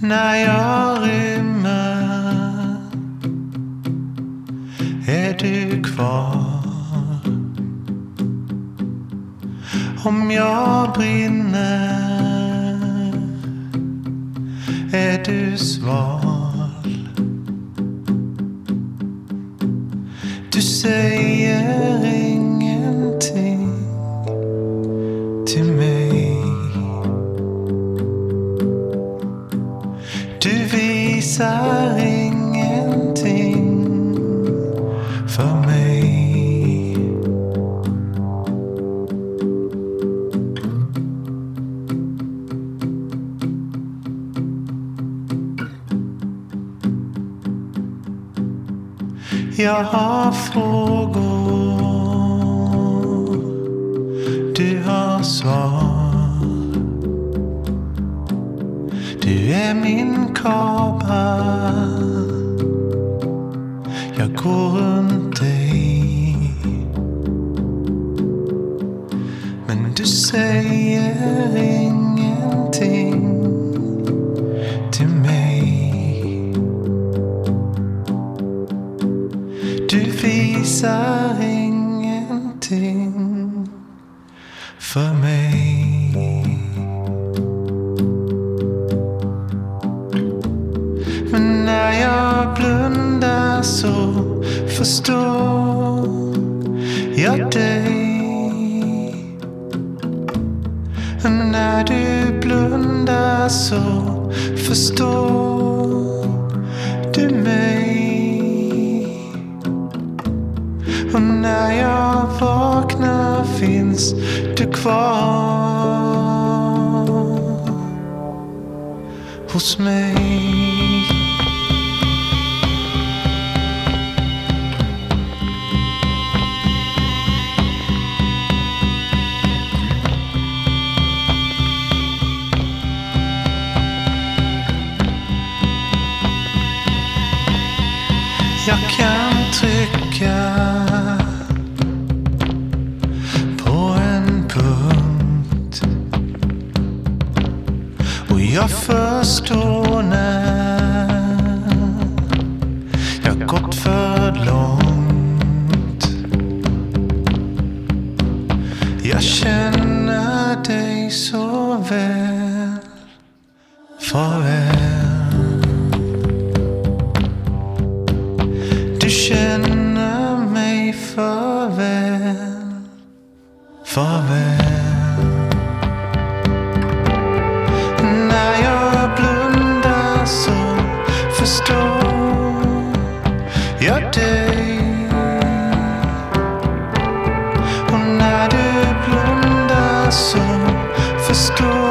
när jag rymmer är du kvar. Om jag brinner visar ingenting för mig. Jag har frågor, du har Du är min kabel, jag går runt dig. Men du säger ingenting till mig. Du visar ingenting för mig. Men när jag blundar så förstår jag dig. När du blundar så förstår du mig. Och när jag vaknar finns du kvar hos mig. Jag kan trycka på en punkt. Och jag förstår när Farväl. När jag blundar så förstår jag dig. Och när du blundar så förstår